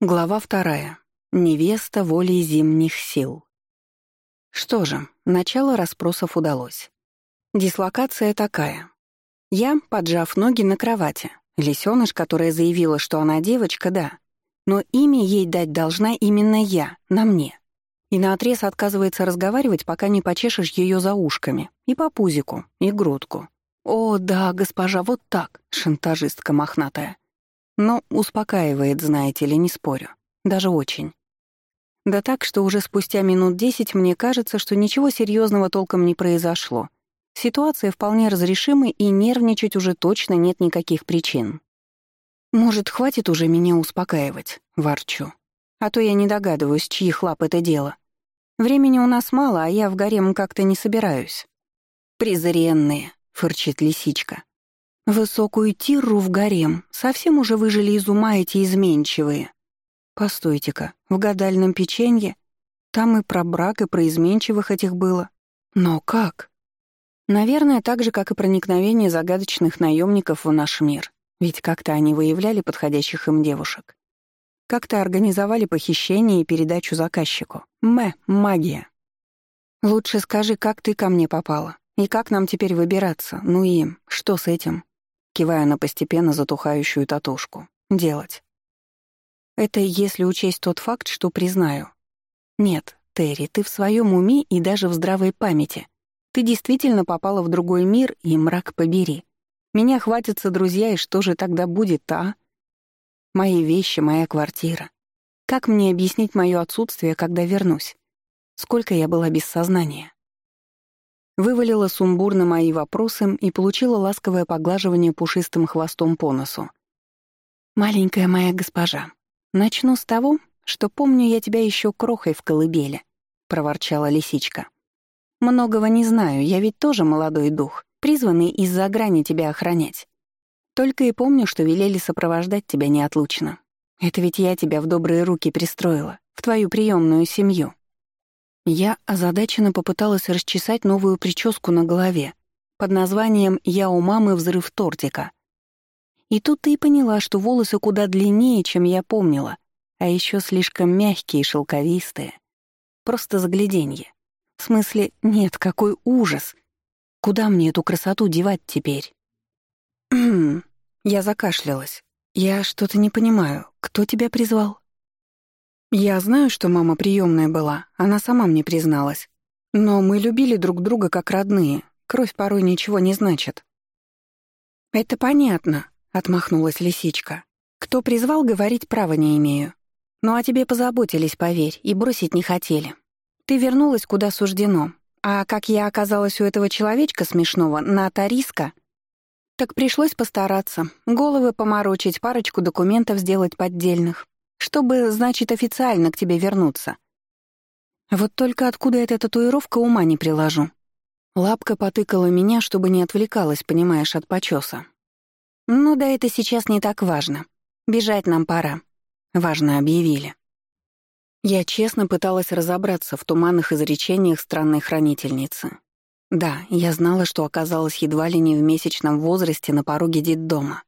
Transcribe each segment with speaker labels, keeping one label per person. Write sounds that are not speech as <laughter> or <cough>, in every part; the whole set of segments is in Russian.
Speaker 1: Глава вторая. Невеста волей зимних сил. Что же, начало расспросов удалось. Дислокация такая. Я, поджав ноги на кровати. Лисёныш, которая заявила, что она девочка, да. Но имя ей дать должна именно я, на мне. И наотрез отказывается разговаривать, пока не почешешь ее за ушками. И по пузику, и грудку. О, да, госпожа, вот так, шантажистка мохнатая. Но успокаивает, знаете ли, не спорю. Даже очень. Да так, что уже спустя минут десять мне кажется, что ничего серьезного толком не произошло. Ситуация вполне разрешима, и нервничать уже точно нет никаких причин. «Может, хватит уже меня успокаивать?» — ворчу. «А то я не догадываюсь, чьих лап это дело. Времени у нас мало, а я в гарем как-то не собираюсь». «Презренные», — фырчит лисичка. Высокую тирру в гарем. Совсем уже выжили из ума эти изменчивые. Постойте-ка, в гадальном печенье? Там и про брак, и про изменчивых этих было. Но как? Наверное, так же, как и проникновение загадочных наемников в наш мир. Ведь как-то они выявляли подходящих им девушек. Как-то организовали похищение и передачу заказчику. Мэ, магия. Лучше скажи, как ты ко мне попала? И как нам теперь выбираться? Ну и что с этим? Кивая на постепенно затухающую татушку. «Делать». Это если учесть тот факт, что признаю. Нет, Терри, ты в своем уме и даже в здравой памяти. Ты действительно попала в другой мир, и мрак побери. Меня хватятся друзья, и что же тогда будет, а? Мои вещи, моя квартира. Как мне объяснить мое отсутствие, когда вернусь? Сколько я была без сознания? Вывалила сумбурно мои вопросы и получила ласковое поглаживание пушистым хвостом по носу. «Маленькая моя госпожа, начну с того, что помню я тебя еще крохой в колыбели», — проворчала лисичка. «Многого не знаю, я ведь тоже молодой дух, призванный из-за грани тебя охранять. Только и помню, что велели сопровождать тебя неотлучно. Это ведь я тебя в добрые руки пристроила, в твою приемную семью. Я озадаченно попыталась расчесать новую прическу на голове под названием «Я у мамы взрыв тортика». И тут ты и поняла, что волосы куда длиннее, чем я помнила, а еще слишком мягкие и шелковистые. Просто загляденье. В смысле, нет, какой ужас. Куда мне эту красоту девать теперь? <clears throat> Я закашлялась. Я что-то не понимаю. Кто тебя призвал? Я знаю, что мама приемная была, она сама мне призналась. Но мы любили друг друга как родные, кровь порой ничего не значит. «Это понятно», — отмахнулась лисичка. «Кто призвал, говорить права не имею. Ну а тебе позаботились, поверь, и бросить не хотели. Ты вернулась куда суждено. А как я оказалась у этого человечка смешного, на Тариска, так пришлось постараться, головы поморочить, парочку документов сделать поддельных, чтобы, значит, официально к тебе вернуться. Вот только откуда эта татуировка ума не приложу. Лапка потыкала меня, чтобы не отвлекалась, понимаешь, от почёса. Ну да это сейчас не так важно. Бежать нам пора. Важно объявили. Я честно пыталась разобраться в туманных изречениях странной хранительницы. Да, я знала, что оказалась едва ли не в месячном возрасте на пороге детдома.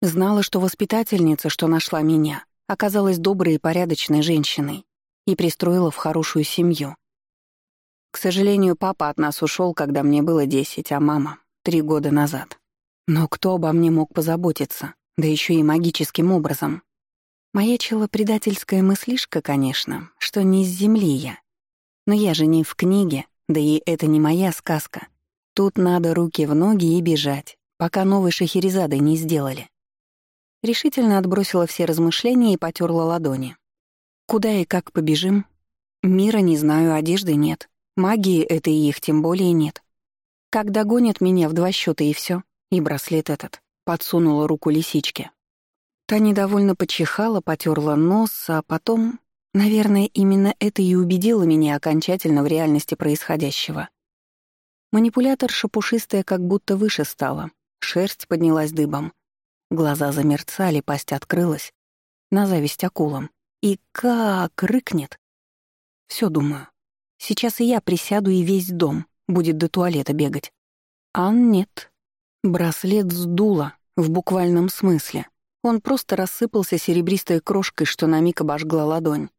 Speaker 1: Знала, что воспитательница, что нашла меня, оказалась доброй и порядочной женщиной и пристроила в хорошую семью. К сожалению, папа от нас ушел, когда мне было десять, а мама — три года назад. Но кто обо мне мог позаботиться, да еще и магическим образом? Маячила предательская мыслишка, конечно, что не с земли я. Но я же не в книге, да и это не моя сказка. Тут надо руки в ноги и бежать, пока новой шахерезады не сделали. Решительно отбросила все размышления и потерла ладони. Куда и как побежим? Мира не знаю, одежды нет. Магии этой их тем более нет. Как догонят меня в два счета и все, и браслет этот. Подсунула руку лисичке. Та недовольно почихала, потерла нос, а потом... Наверное, именно это и убедило меня окончательно в реальности происходящего. Манипулятор шапушистая как будто выше стала, шерсть поднялась дыбом, Глаза замерцали, пасть открылась. На зависть акулам. И как рыкнет. Все думаю. Сейчас и я присяду, и весь дом будет до туалета бегать. А нет. Браслет сдуло, в буквальном смысле. Он просто рассыпался серебристой крошкой, что на миг обожгла ладонь.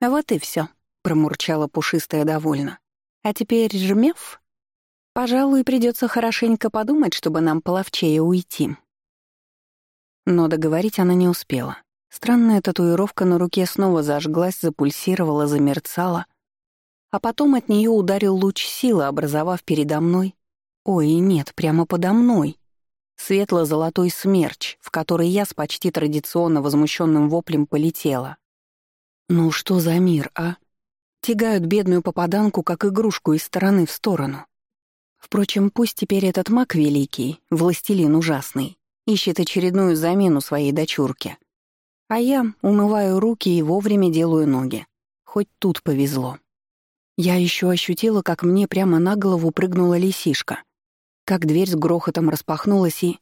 Speaker 1: «Вот и все, промурчала пушистая довольно. «А теперь жмев? Пожалуй, придется хорошенько подумать, чтобы нам половчее уйти». Но договорить она не успела. Странная татуировка на руке снова зажглась, запульсировала, замерцала, а потом от нее ударил луч силы, образовав передо мной... Ой, нет, прямо подо мной. Светло-золотой смерч, в который я с почти традиционно возмущенным воплем полетела. Ну что за мир, а? Тягают бедную попаданку, как игрушку, из стороны в сторону. Впрочем, пусть теперь этот маг великий, властелин ужасный, ищет очередную замену своей дочурке. А я умываю руки и вовремя делаю ноги. Хоть тут повезло. Я еще ощутила, как мне прямо на голову прыгнула лисишка, как дверь с грохотом распахнулась и...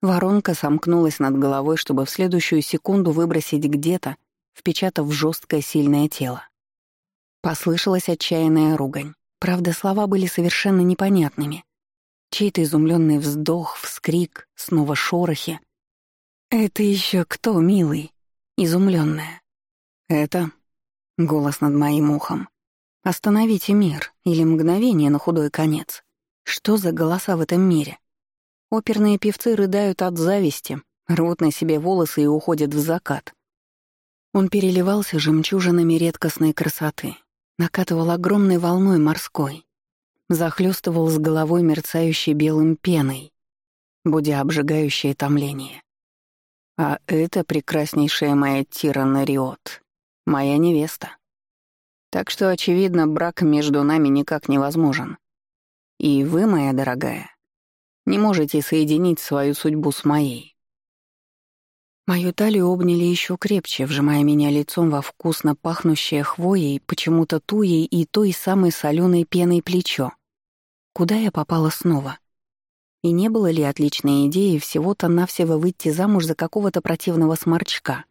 Speaker 1: Воронка сомкнулась над головой, чтобы в следующую секунду выбросить где-то, впечатав в жесткое сильное тело. Послышалась отчаянная ругань. Правда, слова были совершенно непонятными. Чей-то изумленный вздох, вскрик, снова шорохи. «Это еще кто, милый?» Изумленная. «Это...» — голос над моим ухом. Остановите мир или мгновение на худой конец. Что за голоса в этом мире? Оперные певцы рыдают от зависти, рвут на себе волосы и уходят в закат. Он переливался жемчужинами редкостной красоты, накатывал огромной волной морской, захлестывал с головой мерцающей белым пеной, будя обжигающее томление. А это прекраснейшая моя Тирана Риот, моя невеста. Так что, очевидно, брак между нами никак невозможен. И вы, моя дорогая, не можете соединить свою судьбу с моей. Мою талию обняли еще крепче, вжимая меня лицом во вкусно пахнущее хвоей, почему-то туей и той самой соленой пеной плечо. Куда я попала снова? И не было ли отличной идеи всего-то навсего выйти замуж за какого-то противного сморчка?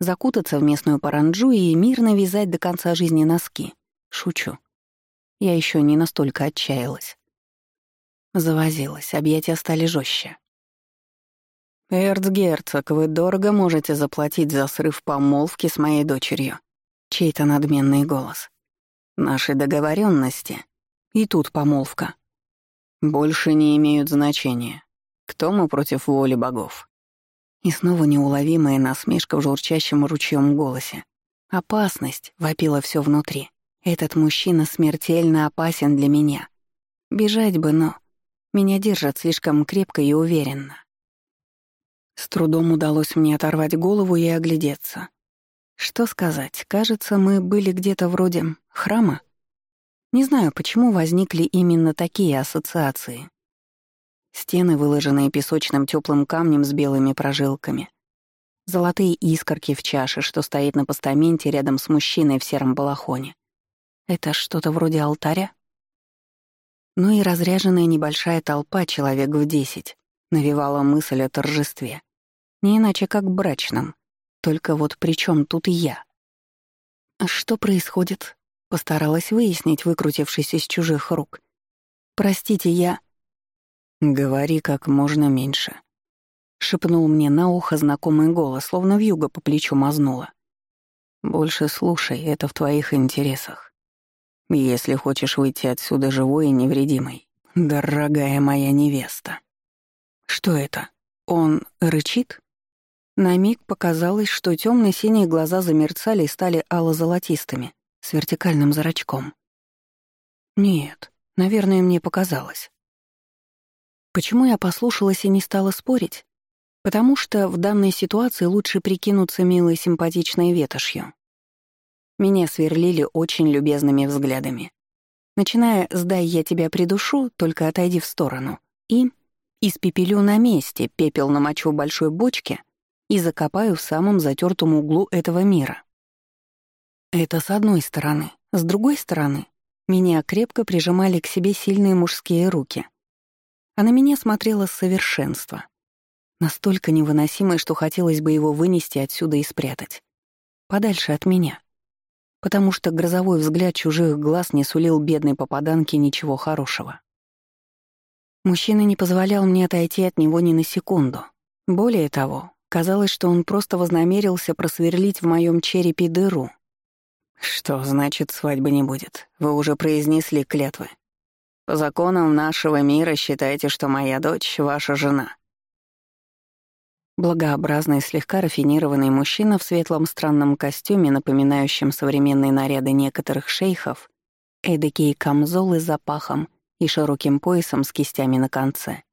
Speaker 1: закутаться в местную паранджу и мирно вязать до конца жизни носки. Шучу. Я еще не настолько отчаялась. Завозилась, объятия стали жестче. «Эрцгерцог, вы дорого можете заплатить за срыв помолвки с моей дочерью», — чей-то надменный голос. «Наши договоренности. И тут помолвка. Больше не имеют значения. Кто мы против воли богов?» И снова неуловимая насмешка в журчащем ручьем голосе. «Опасность!» — вопила все внутри. «Этот мужчина смертельно опасен для меня. Бежать бы, но... Меня держат слишком крепко и уверенно». С трудом удалось мне оторвать голову и оглядеться. Что сказать, кажется, мы были где-то вроде храма. Не знаю, почему возникли именно такие ассоциации. Стены, выложенные песочным теплым камнем с белыми прожилками. Золотые искорки в чаше, что стоит на постаменте рядом с мужчиной в сером балахоне. Это что-то вроде алтаря? Ну и разряженная небольшая толпа, человек в десять, навевала мысль о торжестве. Не иначе как брачном. Только вот при чем тут я? «А «Что происходит?» — постаралась выяснить, выкрутившись из чужих рук. «Простите, я...» «Говори как можно меньше», — шепнул мне на ухо знакомый голос, словно вьюга по плечу мазнула. «Больше слушай, это в твоих интересах. Если хочешь выйти отсюда живой и невредимой, дорогая моя невеста». «Что это? Он рычит?» На миг показалось, что темно синие глаза замерцали и стали ало-золотистыми, с вертикальным зрачком. Нет, наверное, мне показалось. Почему я послушалась и не стала спорить? Потому что в данной ситуации лучше прикинуться милой симпатичной ветошью. Меня сверлили очень любезными взглядами. Начиная с «дай я тебя придушу», только отойди в сторону. И испепелю на месте, пепел намочу в большой бочке и закопаю в самом затертом углу этого мира. Это с одной стороны. С другой стороны, меня крепко прижимали к себе сильные мужские руки — а на меня смотрело совершенство. Настолько невыносимое, что хотелось бы его вынести отсюда и спрятать. Подальше от меня. Потому что грозовой взгляд чужих глаз не сулил бедной попаданке ничего хорошего. Мужчина не позволял мне отойти от него ни на секунду. Более того, Казалось, что он просто вознамерился просверлить в моем черепе дыру.
Speaker 2: «Что значит свадьбы не будет? Вы уже произнесли клятвы. По законам нашего мира считайте, что моя дочь — ваша жена».
Speaker 1: Благообразный, слегка рафинированный мужчина в светлом странном костюме, напоминающем современные наряды некоторых шейхов, эдакие камзолы с запахом и широким поясом с кистями на конце.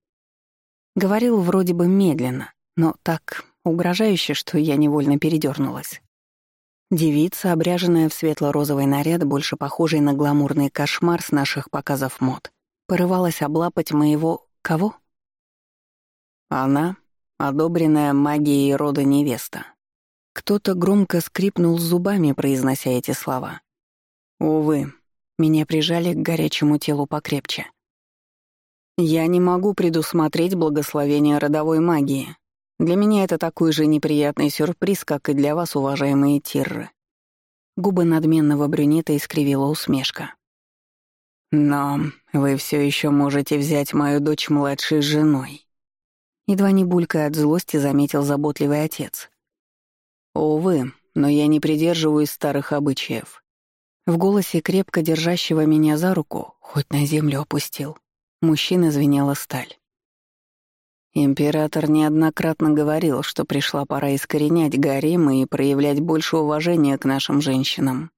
Speaker 1: Говорил вроде бы медленно, но так угрожающе, что я невольно передернулась. Девица, обряженная в светло-розовый наряд, больше похожий на гламурный кошмар с наших показов мод, порывалась облапать моего... кого?
Speaker 2: Она, одобренная магией рода невеста.
Speaker 1: Кто-то громко скрипнул зубами, произнося эти слова.
Speaker 2: Увы, меня прижали к горячему телу покрепче. Я не могу предусмотреть благословение родовой магии. Для меня это такой же неприятный сюрприз, как и для вас, уважаемые тирры.
Speaker 1: Губы надменного брюнета искривила усмешка.
Speaker 2: Но вы все еще можете взять мою дочь младшей женой.
Speaker 1: Едва не булькая от злости, заметил заботливый отец.
Speaker 2: Увы, но я не придерживаюсь старых обычаев.
Speaker 1: В голосе крепко держащего меня за руку, хоть на землю опустил, мужчина звенела сталь.
Speaker 2: Император неоднократно говорил, что пришла пора искоренять гаремы и проявлять больше уважения к нашим женщинам.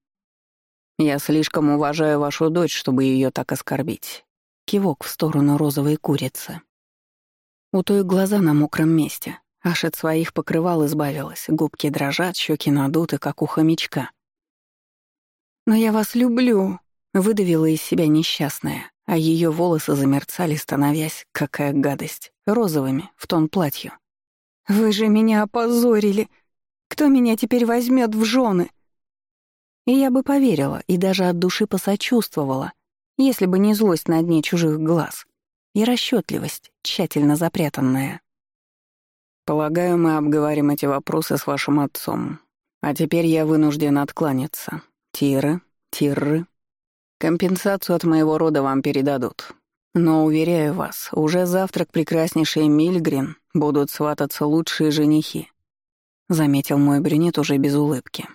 Speaker 2: Я слишком уважаю вашу дочь, чтобы ее так оскорбить.
Speaker 1: Кивок в сторону розовой курицы. У той глаза на мокром месте, аж от своих покрывал избавилась, губки дрожат, щеки надуты, как у хомячка. «Но я вас люблю», — выдавила из себя несчастная, а ее волосы замерцали, становясь, какая гадость, розовыми, в тон платью. «Вы же меня опозорили! Кто меня теперь возьмет в жены?» И я бы поверила и даже от души посочувствовала, если бы не злость на дне чужих глаз и расчетливость, тщательно запрятанная.
Speaker 2: «Полагаю, мы обговорим эти вопросы с вашим отцом. А теперь я вынужден откланяться. Тиры, тирры. Компенсацию от моего рода вам передадут. Но, уверяю вас, уже завтра к прекраснейшей Мильгрин будут свататься лучшие женихи», — заметил мой брюнет уже без улыбки.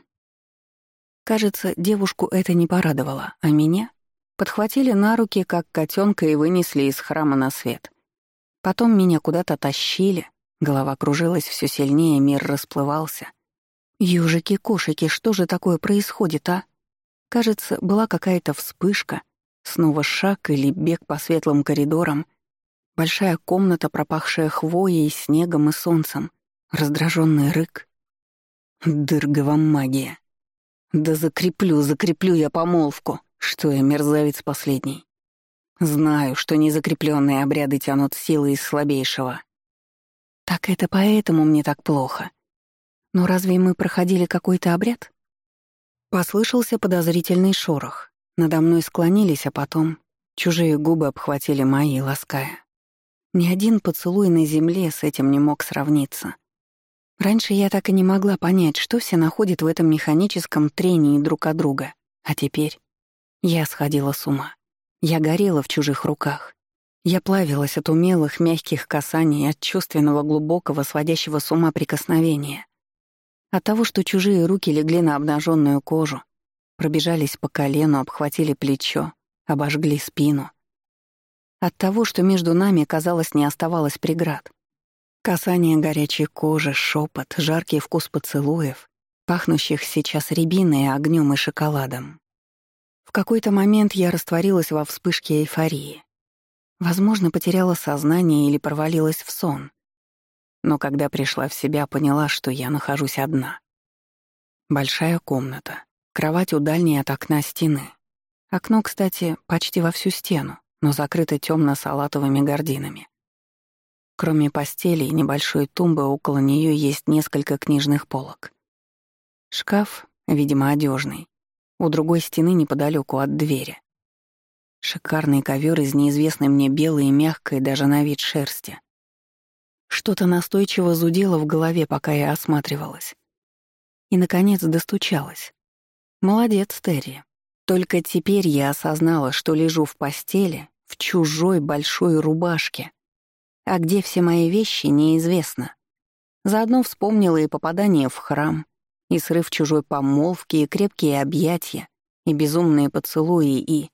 Speaker 1: Кажется, девушку это не порадовало, а меня подхватили на руки, как котенка, и вынесли из храма на свет. Потом меня куда-то тащили, голова кружилась все сильнее, мир расплывался. Южики-кошики, что же такое происходит, а? Кажется, была какая-то вспышка, снова шаг или бег по светлым коридорам, большая комната, пропахшая хвоей, снегом и солнцем, раздраженный рык. Дыргова магия. Да закреплю, закреплю я помолвку, что я мерзавец последний. Знаю, что незакрепленные обряды тянут силы из слабейшего. Так это поэтому мне так плохо. Но разве мы проходили какой-то обряд? Послышался подозрительный шорох. Надо мной склонились, а потом чужие губы обхватили мои, лаская. Ни один поцелуй на земле с этим не мог сравниться. Раньше я так и не могла понять, что все находят в этом механическом трении друг от друга. А теперь я сходила с ума. Я горела в чужих руках. Я плавилась от умелых, мягких касаний, от чувственного, глубокого, сводящего с ума прикосновения. От того, что чужие руки легли на обнаженную кожу, пробежались по колену, обхватили плечо, обожгли спину. От того, что между нами, казалось, не оставалось преград. Касание горячей кожи, шепот, жаркий вкус поцелуев, пахнущих сейчас рябиной, огнем и шоколадом. В какой-то момент я растворилась во вспышке эйфории. Возможно, потеряла сознание или провалилась в сон. Но когда пришла в себя, поняла, что я нахожусь одна. Большая комната, кровать у дальней от окна стены. Окно, кстати, почти во всю стену, но закрыто темно-салатовыми гардинами. Кроме постели и небольшой тумбы, около нее есть несколько книжных полок. Шкаф, видимо, одежный, у другой стены неподалеку от двери. Шикарный ковер из неизвестной мне белой и мягкой даже на вид шерсти. Что-то настойчиво зудело в голове, пока я осматривалась. И, наконец, достучалась. Молодец, Терри. Только теперь я осознала, что лежу в постели, в чужой большой рубашке. А где все мои вещи, неизвестно. Заодно вспомнила и попадание в храм, и срыв чужой помолвки, и крепкие объятия, и безумные поцелуи, и...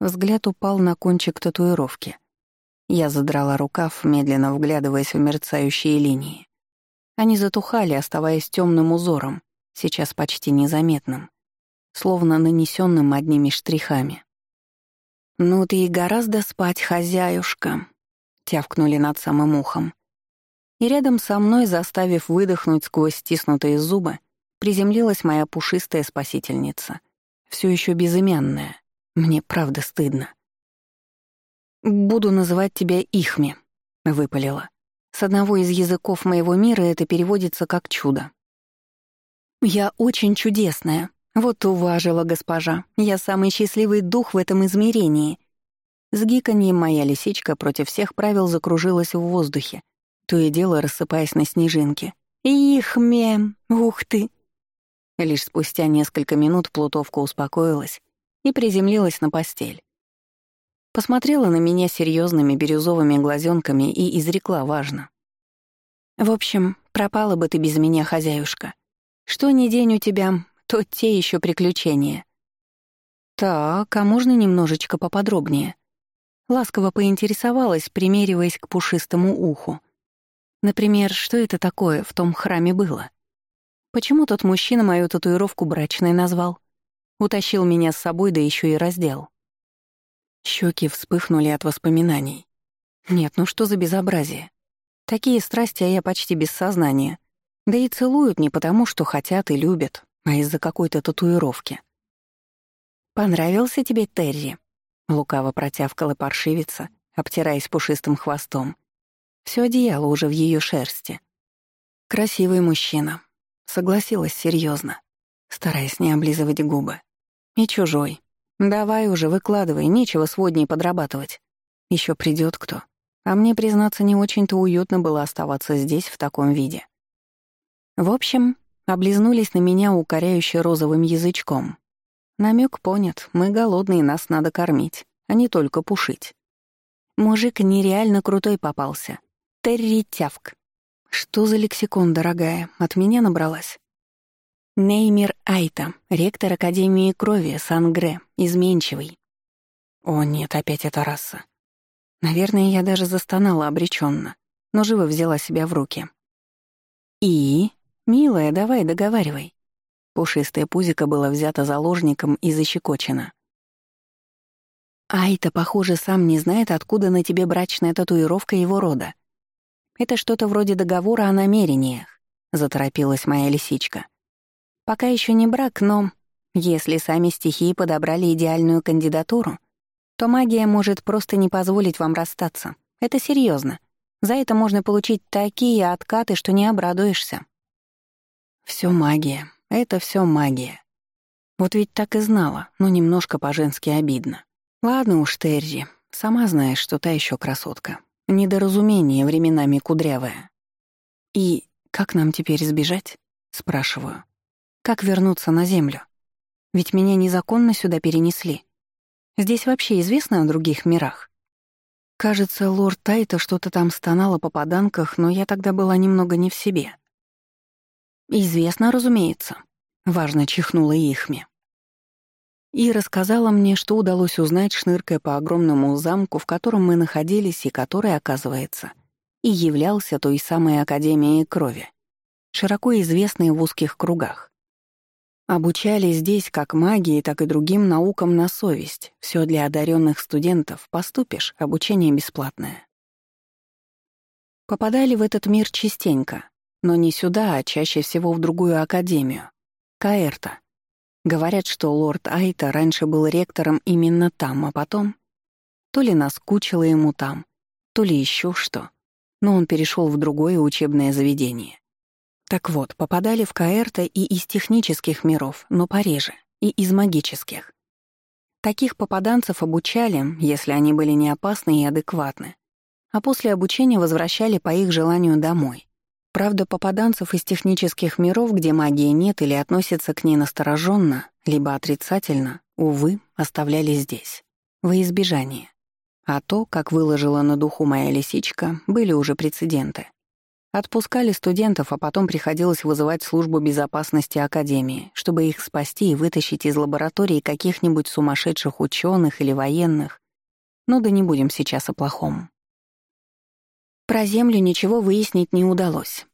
Speaker 1: Взгляд упал на кончик татуировки. Я задрала рукав, медленно вглядываясь в мерцающие линии. Они затухали, оставаясь темным узором, сейчас почти незаметным, словно нанесенным одними штрихами. «Ну ты и гораздо спать, хозяюшка», — тявкнули над самым ухом. И рядом со мной, заставив выдохнуть сквозь стиснутые зубы, приземлилась моя пушистая спасительница. Все еще безымянная. Мне правда стыдно. «Буду называть тебя Ихми», — выпалила. С одного из языков моего мира это переводится как «чудо». «Я очень чудесная», вот уважила госпожа. Я самый счастливый дух в этом измерении. С гиканьем моя лисичка против всех правил закружилась в воздухе, то и дело рассыпаясь на снежинки. «Их, мем! Ух ты!» Лишь спустя несколько минут плутовка успокоилась и приземлилась на постель. Посмотрела на меня серьезными бирюзовыми глазенками и изрекла важно. «В общем, пропала бы ты без меня, хозяюшка. Что ни день у тебя, то те еще приключения. Так, а можно немножечко поподробнее? Ласково поинтересовалась, примериваясь к пушистому уху. Например, что это такое в том храме было? Почему тот мужчина мою татуировку брачной назвал? Утащил меня с собой, да еще и раздел. Щеки вспыхнули от воспоминаний. Нет, ну что за безобразие? Такие страсти, а я почти без сознания. Да и целуют не потому, что хотят и любят, а из-за какой-то татуировки. «Понравился тебе Терри?» — лукаво протявкала паршивица, обтираясь пушистым хвостом. Все одеяло уже в ее шерсти. «Красивый мужчина», — согласилась серьезно, стараясь не облизывать губы. «И чужой. Давай уже, выкладывай, нечего сводней подрабатывать. Еще придет кто. А мне, признаться, не очень-то уютно было оставаться здесь в таком виде. В общем, облизнулись на меня укоряюще розовым язычком. Намек понят, мы голодные, нас надо кормить, а не только пушить. Мужик нереально крутой попался. Терри Тявк. Что за лексикон, дорогая, от меня набралась? Неймер Айта, ректор Академии крови Сангре, изменчивый. О нет, опять эта раса. Наверное, я даже застонала обреченно, но живо взяла себя в руки. И «Милая, давай, договаривай». Пушистое пузико было взято заложником и защекочено. «Айта, похоже, сам не знает, откуда на тебе брачная татуировка его рода. Это что-то вроде договора о намерениях», — заторопилась моя лисичка. «Пока еще не брак, но если сами стихии подобрали идеальную кандидатуру, то магия может просто не позволить вам расстаться. Это серьезно. За это можно получить такие откаты, что не обрадуешься». Все магия. Это все магия. Вот ведь так и знала, но немножко по-женски обидно. Ладно уж, Терри, сама знаешь, что та еще красотка. Недоразумение временами кудрявое. И как нам теперь сбежать? Спрашиваю. Как вернуться на Землю? Ведь меня незаконно сюда перенесли. Здесь вообще известно о других мирах? Кажется, лорд Тайта что-то там стонал о попаданках, но я тогда была немного не в себе. «Известно, разумеется», — важно чихнула Ихме. И рассказала мне, что удалось узнать, шныркая по огромному замку, в котором мы находились и который, оказывается, и являлся той самой Академией крови, широко известной в узких кругах. Обучали здесь как магии, так и другим наукам на совесть. Все для одаренных студентов. Поступишь, обучение бесплатное. Попадали в этот мир частенько, но не сюда, а чаще всего в другую академию. Каэрта. Говорят, что лорд Айта раньше был ректором именно там, а потом... То ли наскучило ему там, то ли еще что. Но он перешел в другое учебное заведение. Так вот, попадали в Каэрта и из технических миров, но пореже, и из магических. Таких попаданцев обучали, если они были не опасны и адекватны, а после обучения возвращали по их желанию домой. Правда, попаданцев из технических миров, где магии нет или относятся к ней настороженно, либо отрицательно, увы, оставляли здесь, во избежание. А то, как выложила на духу моя лисичка, были уже прецеденты. Отпускали студентов, а потом приходилось вызывать службу безопасности Академии, чтобы их спасти и вытащить из лаборатории каких-нибудь сумасшедших ученых или военных. Ну да не будем сейчас о плохом. Про Землю ничего выяснить не удалось.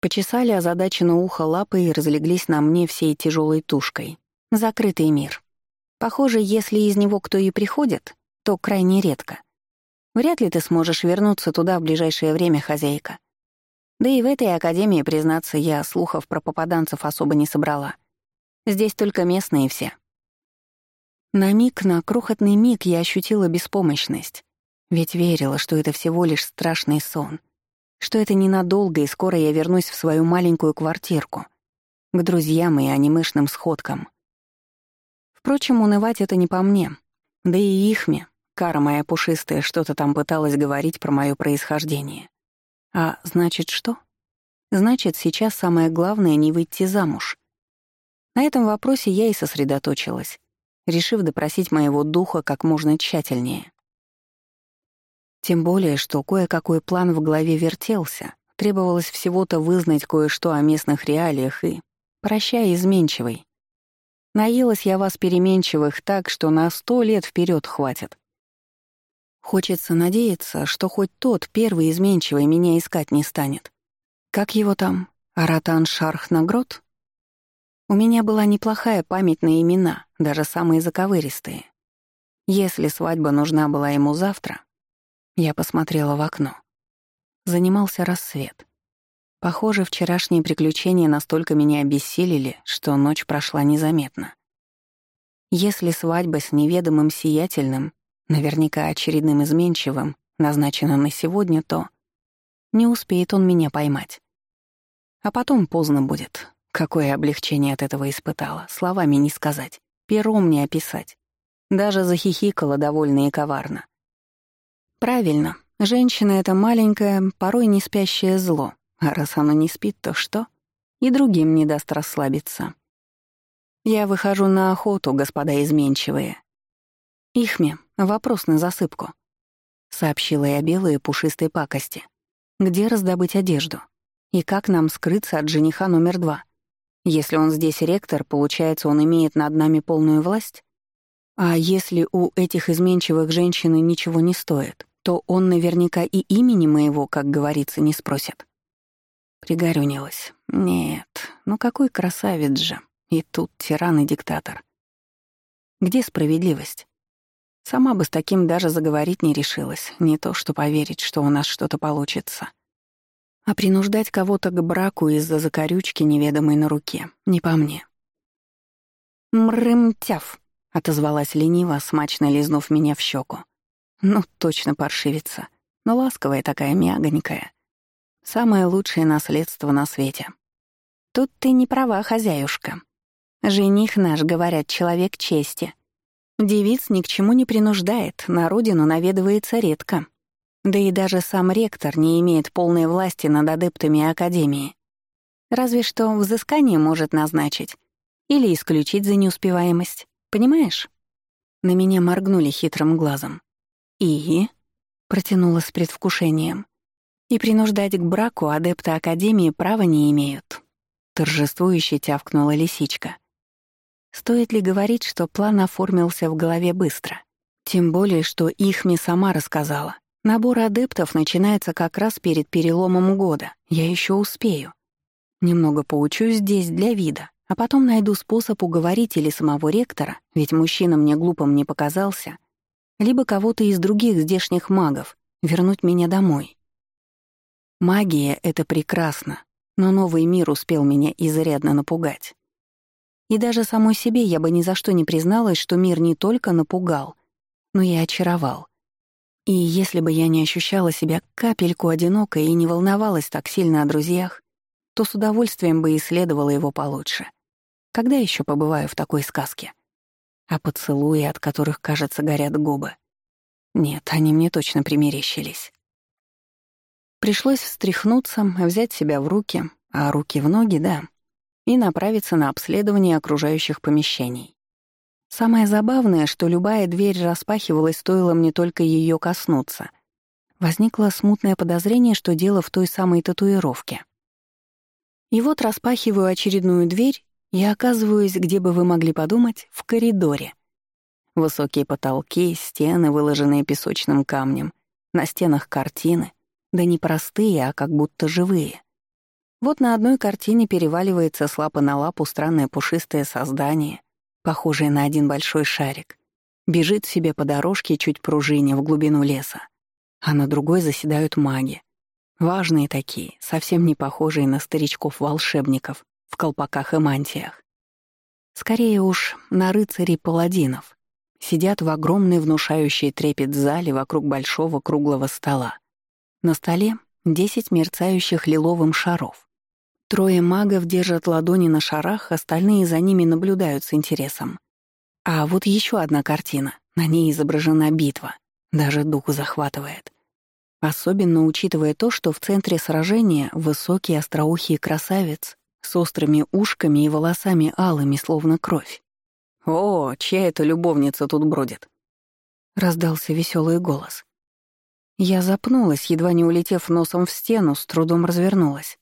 Speaker 1: Почесали озадаченно ухо лапы и разлеглись на мне всей тяжелой тушкой. Закрытый мир. Похоже, если из него кто и приходит, то крайне редко. Вряд ли ты сможешь вернуться туда в ближайшее время, хозяйка. Да и в этой академии, признаться, я слухов про попаданцев особо не собрала. Здесь только местные все. На миг, на крохотный миг я ощутила беспомощность. Ведь верила, что это всего лишь страшный сон. Что это ненадолго, и скоро я вернусь в свою маленькую квартирку. К друзьям и анимешным сходкам. Впрочем, унывать это не по мне. Да и ихме, кара моя пушистая, что-то там пыталась говорить про мое происхождение. А значит что? Значит, сейчас самое главное — не выйти замуж. На этом вопросе я и сосредоточилась, решив допросить моего духа как можно тщательнее. Тем более, что кое-какой план в голове вертелся, требовалось всего-то вызнать кое-что о местных реалиях и... Прощай, изменчивый. Наелась я вас переменчивых так, что на сто лет вперед хватит. Хочется надеяться, что хоть тот, первый изменчивый, меня искать не станет. Как его там? Аратан Шархнагрот? У меня была неплохая память на имена, даже самые заковыристые. Если свадьба нужна была ему завтра, я посмотрела в окно. Занимался рассвет. Похоже, вчерашние приключения настолько меня обессилили, что ночь прошла незаметно. Если свадьба с неведомым сиятельным наверняка очередным изменчивым, назначено на сегодня, то не успеет он меня поймать. А потом поздно будет. Какое облегчение от этого испытала, словами не сказать, пером не описать. Даже захихикала довольно и коварно. Правильно, женщина — это маленькое, порой не спящее зло, а раз оно не спит, то что? И другим не даст расслабиться. Я выхожу на охоту, господа изменчивые. Ихме, Вопрос на засыпку. Сообщила я белые пушистой пакости. Где раздобыть одежду? И как нам скрыться от жениха номер два? Если он здесь ректор, получается, он имеет над нами полную власть? А если у этих изменчивых женщин ничего не стоит, то он наверняка и имени моего, как говорится, не спросит. Пригорюнилась. Нет, ну какой красавец же. И тут тиран и диктатор. Где справедливость? Сама бы с таким даже заговорить не решилась, не то что поверить, что у нас что-то получится. А принуждать кого-то к браку из-за закорючки неведомой на руке — не по мне. «Мрымтяв», — отозвалась лениво, смачно лизнув меня в щеку. «Ну, точно паршивица, но ласковая такая, мягонькая. Самое лучшее наследство на свете». «Тут ты не права, хозяюшка. Жених наш, говорят, человек чести», Девиц ни к чему не принуждает, на родину наведывается редко. Да и даже сам ректор не имеет полной власти над адептами Академии. Разве что взыскание может назначить или исключить за неуспеваемость, понимаешь? На меня моргнули хитрым глазом. «И?» — протянула с предвкушением. «И принуждать к браку адепты Академии права не имеют», — торжествующе тявкнула лисичка. Стоит ли говорить, что план оформился в голове быстро? Тем более, что Ихми сама рассказала. Набор адептов начинается как раз перед переломом года. Я еще успею. Немного поучусь здесь для вида, а потом найду способ уговорить или самого ректора, ведь мужчина мне глупым не показался, либо кого-то из других здешних магов, вернуть меня домой. Магия — это прекрасно, но новый мир успел меня изрядно напугать. И даже самой себе я бы ни за что не призналась, что мир не только напугал, но и очаровал. И если бы я не ощущала себя капельку одинокой и не волновалась так сильно о друзьях, то с удовольствием бы исследовала его получше. Когда еще побываю в такой сказке? А поцелуи, от которых, кажется, горят губы. Нет, они мне точно примерещились. Пришлось встряхнуться, взять себя в руки, а руки в ноги, да, и направиться на обследование окружающих помещений. Самое забавное, что любая дверь распахивалась, стоило мне только ее коснуться. Возникло смутное подозрение, что дело в той самой татуировке. И вот распахиваю очередную дверь и оказываюсь, где бы вы могли подумать, в коридоре. Высокие потолки, стены, выложенные песочным камнем, на стенах картины, да не простые, а как будто живые. Вот на одной картине переваливается с лапы на лапу странное пушистое создание, похожее на один большой шарик. Бежит себе по дорожке чуть пружине в глубину леса. А на другой заседают маги, Важные такие, совсем не похожие на старичков-волшебников в колпаках и мантиях. Скорее уж, на рыцарей-паладинов. Сидят в огромной внушающей трепет зале вокруг большого круглого стола. На столе — десять мерцающих лиловым шаров. Трое магов держат ладони на шарах, остальные за ними наблюдают с интересом. А вот еще одна картина. На ней изображена битва. Даже дух захватывает. Особенно учитывая то, что в центре сражения высокий остроухий красавец с острыми ушками и волосами алыми, словно кровь. «О, чья это любовница тут бродит?» — раздался веселый голос. Я запнулась, едва не улетев носом в стену, с трудом развернулась.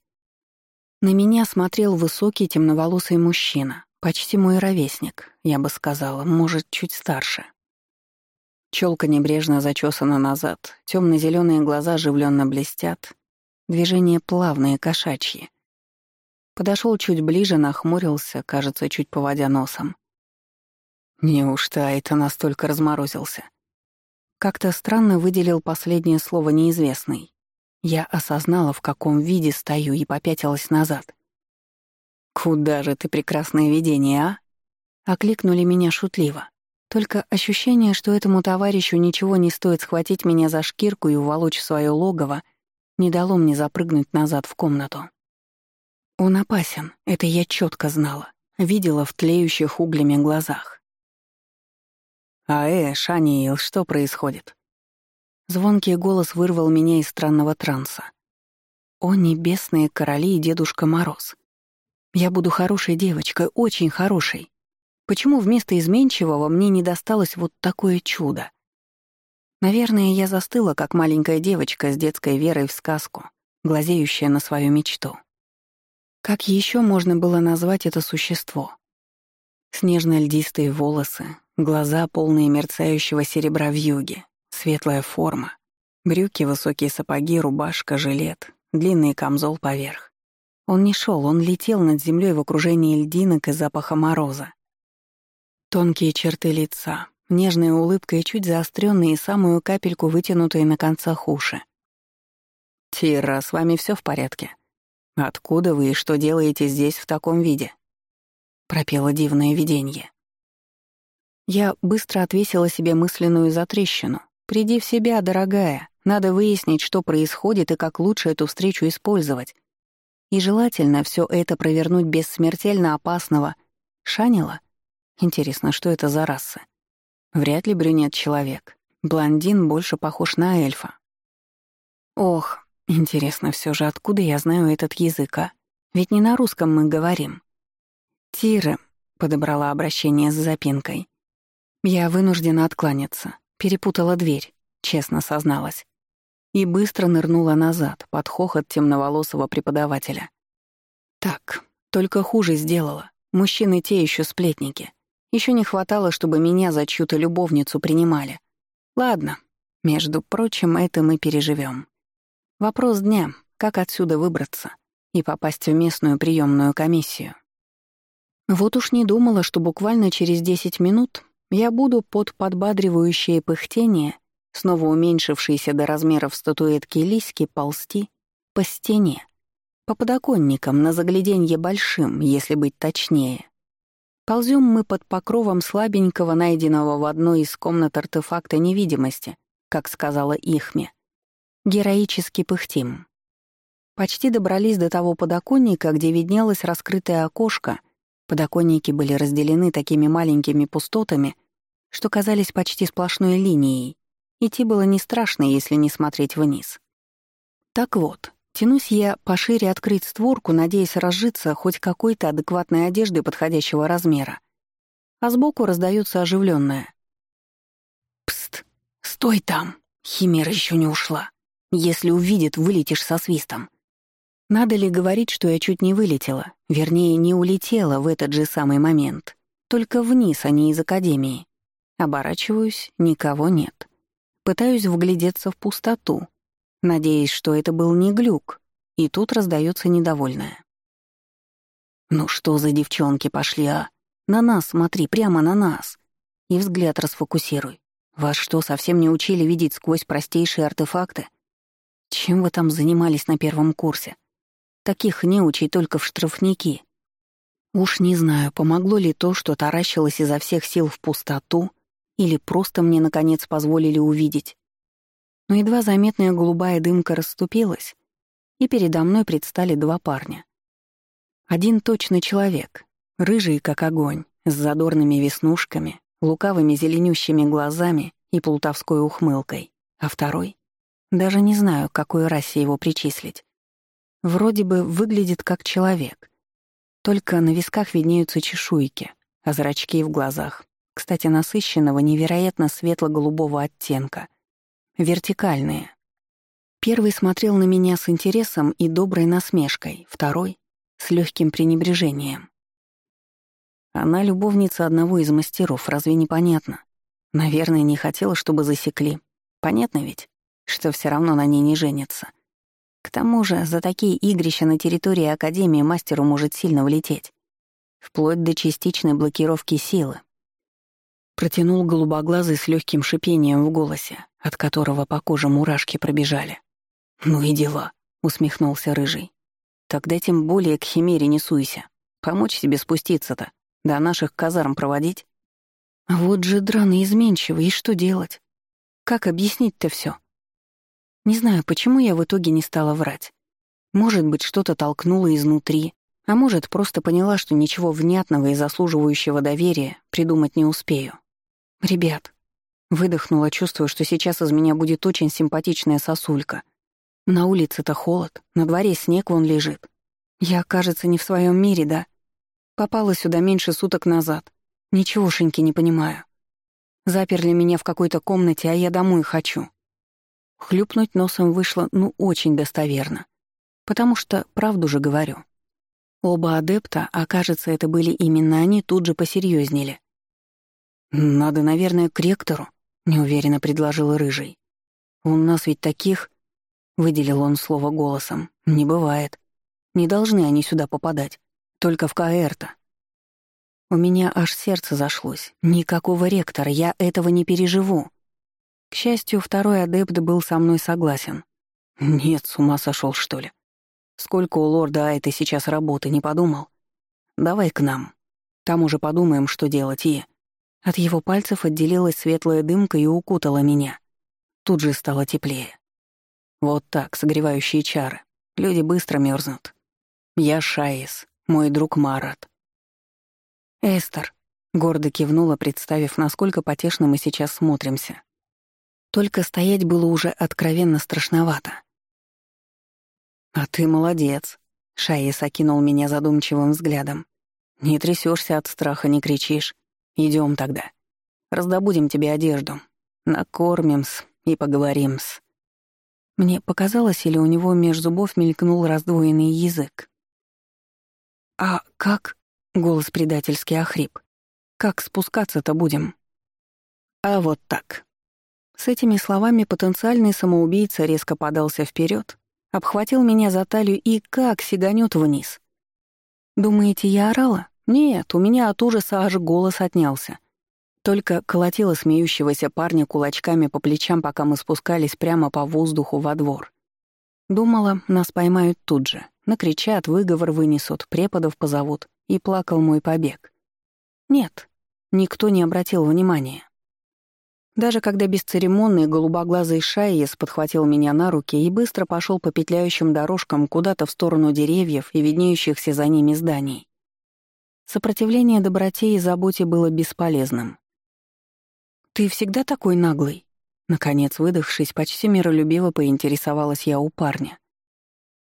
Speaker 1: На меня смотрел высокий темноволосый мужчина, почти мой ровесник, я бы сказала, может, чуть старше. Челка небрежно зачесана назад, темно-зеленые глаза оживленно блестят, движения плавные, кошачьи. Подошел чуть ближе, нахмурился, кажется, чуть поводя носом. Неужто это настолько разморозился? Как-то странно выделил последнее слово «неизвестный». Я осознала, в каком виде стою, и попятилась назад. «Куда же ты, прекрасное видение, а?» Окликнули меня шутливо. Только ощущение, что этому товарищу ничего не стоит схватить меня за шкирку и уволочь в свое логово, не дало мне запрыгнуть назад в комнату. Он опасен, это я четко знала, видела в тлеющих углями глазах. «А э, Шаниил, что происходит?» Звонкий голос вырвал меня из странного транса. «О, небесные короли и Дедушка Мороз! Я буду хорошей девочкой, очень хорошей. Почему вместо изменчивого мне не досталось вот такое чудо? Наверное, я застыла, как маленькая девочка с детской верой в сказку, глазеющая на свою мечту. Как еще можно было назвать это существо? Снежно-льдистые волосы, глаза, полные мерцающего серебра в юге, светлая форма, брюки, высокие сапоги, рубашка, жилет, длинный камзол поверх. Он не шел, он летел над землей в окружении льдинок и запаха мороза. Тонкие черты лица, нежная улыбка и чуть заостренные самую капельку вытянутые на концах уши. «Тира, с вами все в порядке? Откуда вы и что делаете здесь в таком виде?» Пропело дивное видение. Я быстро отвесила себе мысленную затрещину. «Приди в себя, дорогая. Надо выяснить, что происходит и как лучше эту встречу использовать. И желательно все это провернуть без смертельно опасного шанила Интересно, что это за раса? Вряд ли брюнет-человек. Блондин больше похож на эльфа. Ох, интересно все же, откуда я знаю этот язык, а? Ведь не на русском мы говорим. Тира, подобрала обращение с запинкой. Я вынуждена откланяться. Перепутала дверь, честно созналась. И быстро нырнула назад, под хохот темноволосого преподавателя. Так, только хуже сделала. Мужчины те еще сплетники. Еще не хватало, чтобы меня за чью-то любовницу принимали. Ладно, между прочим, это мы переживем. Вопрос дня — как отсюда выбраться и попасть в местную приемную комиссию. Вот уж не думала, что буквально через 10 минут я буду под подбадривающее пыхтение, снова уменьшившейся до размеров статуэтки Лиськи, ползти по стене, по подоконникам на загляденье большим, если быть точнее. Ползем мы под покровом слабенького, найденного в одной из комнат артефакта невидимости, как сказала Ихме. Героически пыхтим. Почти добрались до того подоконника, где виднелось раскрытое окошко. Подоконники были разделены такими маленькими пустотами, что казались почти сплошной линией. Идти было не страшно, если не смотреть вниз. Так вот, Тянусь я пошире открыть створку, надеясь разжиться хоть какой-то адекватной одежды подходящего размера. А сбоку раздается оживленное. «Пст! Стой там! Химера еще не ушла!» Если увидит, вылетишь со свистом. Надо ли говорить, что я чуть не вылетела, вернее, не улетела в этот же самый момент, только вниз, а не из академии. Оборачиваюсь, никого нет. Пытаюсь вглядеться в пустоту, надеясь, что это был не глюк, и тут раздается недовольное. «Ну что за девчонки пошли, а? На нас смотри, прямо на нас!» И взгляд расфокусируй. Вас что, совсем не учили видеть сквозь простейшие артефакты? Чем вы там занимались на первом курсе? Таких не учи только в штрафники. Уж не знаю, помогло ли то, что таращилось изо всех сил в пустоту, или просто мне, наконец, позволили увидеть. Но едва заметная голубая дымка расступилась, и передо мной предстали два парня. Один точно человек, рыжий как огонь, с задорными веснушками, лукавыми зеленющими глазами и плутовской ухмылкой, а второй — даже не знаю, к какой расе его причислить. Вроде бы выглядит как человек. Только на висках виднеются чешуйки, а зрачки в глазах, кстати, насыщенного, невероятно светло-голубого оттенка. Вертикальные. Первый смотрел на меня с интересом и доброй насмешкой, второй — с легким пренебрежением. Она любовница одного из мастеров, разве не понятно? Наверное, не хотела, чтобы засекли. Понятно ведь, что все равно на ней не женится. К тому же за такие игрища на территории Академии мастеру может сильно влететь. Вплоть до частичной блокировки силы. Протянул голубоглазый с легким шипением в голосе, от которого по коже мурашки пробежали. «Ну и дела», — усмехнулся Рыжий. «Тогда тем более к Химере не суйся. Помочь себе спуститься-то. До наших казарм проводить? Вот же драный изменчивый, и что делать? Как объяснить-то все? Не знаю, почему я в итоге не стала врать. Может быть, что-то толкнуло изнутри, а может, просто поняла, что ничего внятного и заслуживающего доверия придумать не успею. «Ребят», — выдохнула, чувствуя, что сейчас из меня будет очень симпатичная сосулька. На улице-то холод, на дворе снег вон лежит. Я, кажется, не в своем мире, да? Попала сюда меньше суток назад. Ничегошеньки не понимаю. Заперли меня в какой-то комнате, а я домой хочу. Хлюпнуть носом вышло, ну, очень достоверно. Потому что, правду же говорю. Оба адепта, а кажется, это были именно они, тут же посерьезнели. «Надо, наверное, к ректору», — неуверенно предложил Рыжий. «У нас ведь таких...» — выделил он слово голосом. «Не бывает. Не должны они сюда попадать. Только в Каэрта. У меня аж сердце зашлось. Никакого ректора, я этого не переживу. К счастью, второй адепт был со мной согласен. Нет, с ума сошел что ли? Сколько у лорда Айты сейчас работы, не подумал? Давай к нам. Там уже подумаем, что делать, и... От его пальцев отделилась светлая дымка и укутала меня. Тут же стало теплее. Вот так, согревающие чары. Люди быстро мерзнут. Я Шаис, мой друг Марат. «Эстер», — гордо кивнула, представив, насколько потешно мы сейчас смотримся. Только стоять было уже откровенно страшновато. «А ты молодец», — Шаис окинул меня задумчивым взглядом. «Не трясешься от страха, не кричишь. Идем тогда. Раздобудем тебе одежду. Накормим-с и поговорим-с». Мне показалось, или у него меж зубов мелькнул раздвоенный язык. «А как?» — голос предательски охрип. «Как спускаться-то будем?» «А вот так». С этими словами потенциальный самоубийца резко подался вперед, обхватил меня за талию и как сиганет вниз. «Думаете, я орала? Нет, у меня от ужаса аж голос отнялся. Только колотила смеющегося парня кулачками по плечам, пока мы спускались прямо по воздуху во двор. Думала, нас поймают тут же. Накричат, выговор вынесут, преподов позовут, и плакал мой побег. Нет, никто не обратил внимания. Даже когда бесцеремонный голубоглазый Шайес подхватил меня на руки и быстро пошел по петляющим дорожкам куда-то в сторону деревьев и виднеющихся за ними зданий. Сопротивление доброте и заботе было бесполезным. «Ты всегда такой наглый?» Наконец, выдохшись, почти миролюбиво поинтересовалась я у парня.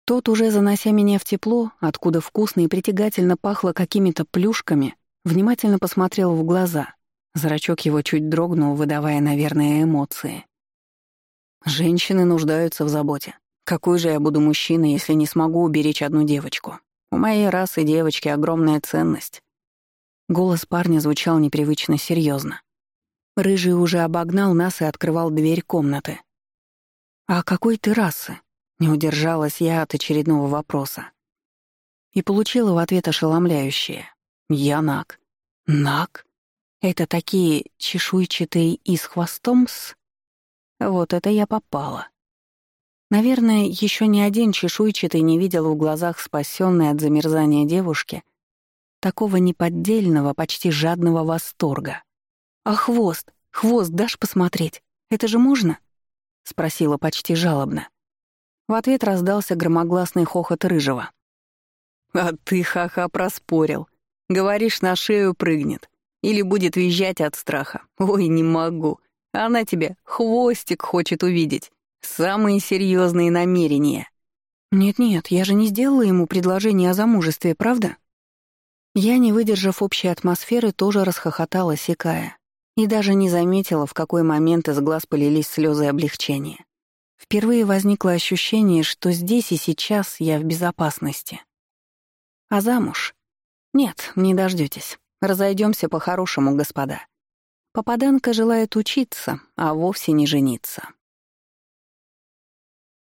Speaker 1: Тот, уже занося меня в тепло, откуда вкусно и притягательно пахло какими-то плюшками, внимательно посмотрел в глаза. Зрачок его чуть дрогнул, выдавая, наверное, эмоции. Женщины нуждаются в заботе. Какой же я буду мужчиной, если не смогу уберечь одну девочку? У моей расы девочки огромная ценность. Голос парня звучал непривычно серьезно. Рыжий уже обогнал нас и открывал дверь комнаты. «А какой ты расы?» — не удержалась я от очередного вопроса. И получила в ответ ошеломляющее. «Я Нак». «Нак? Это такие чешуйчатые и с хвостом с...» Вот это я попала. Наверное, еще ни один чешуйчатый не видел в глазах спасенной от замерзания девушки такого неподдельного, почти жадного восторга. «А хвост? Хвост дашь посмотреть? Это же можно?» — спросила почти жалобно. В ответ раздался громогласный хохот рыжего. «А ты, ха-ха, проспорил. Говоришь, на шею прыгнет. Или будет визжать от страха. Ой, не могу. Она тебе хвостик хочет увидеть. Самые серьезные намерения». «Нет-нет, я же не сделала ему предложение о замужестве, правда?» Я, не выдержав общей атмосферы, тоже расхохоталась, икая, и даже не заметила, в какой момент из глаз полились слезы облегчения. Впервые возникло ощущение, что здесь и сейчас я в безопасности. А замуж? Нет, не дождётесь. Разойдёмся по-хорошему, господа. Попаданка желает учиться, а вовсе не жениться.